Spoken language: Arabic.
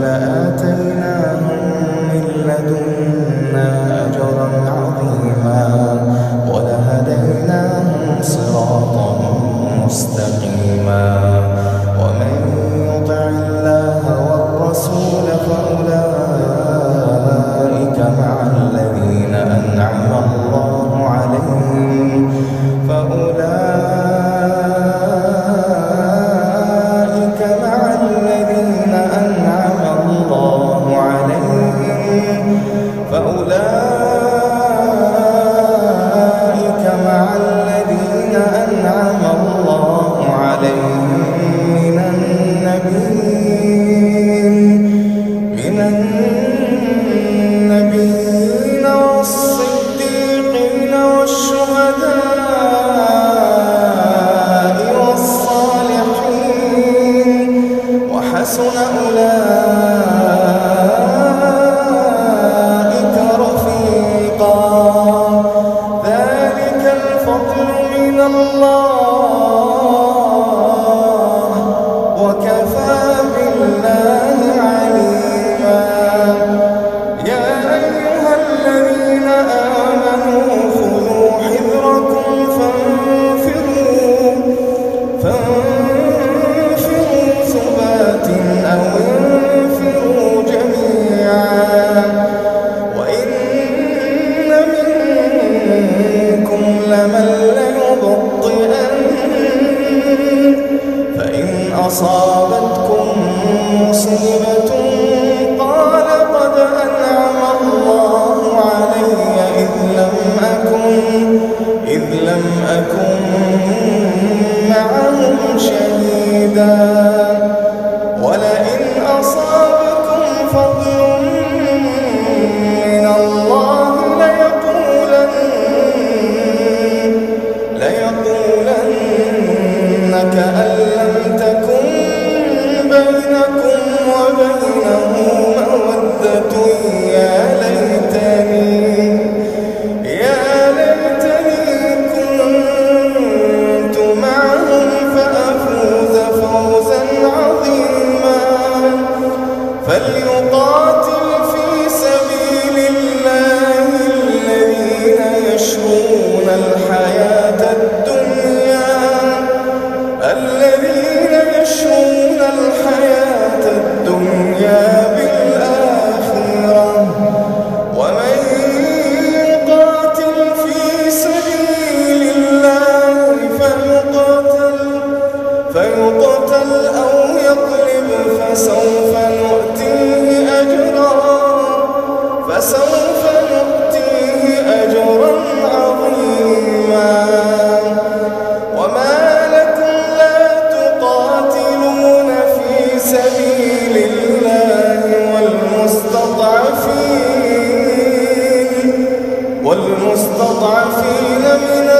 لآتينا Father. لم أكن معهم شهيداً. وجعل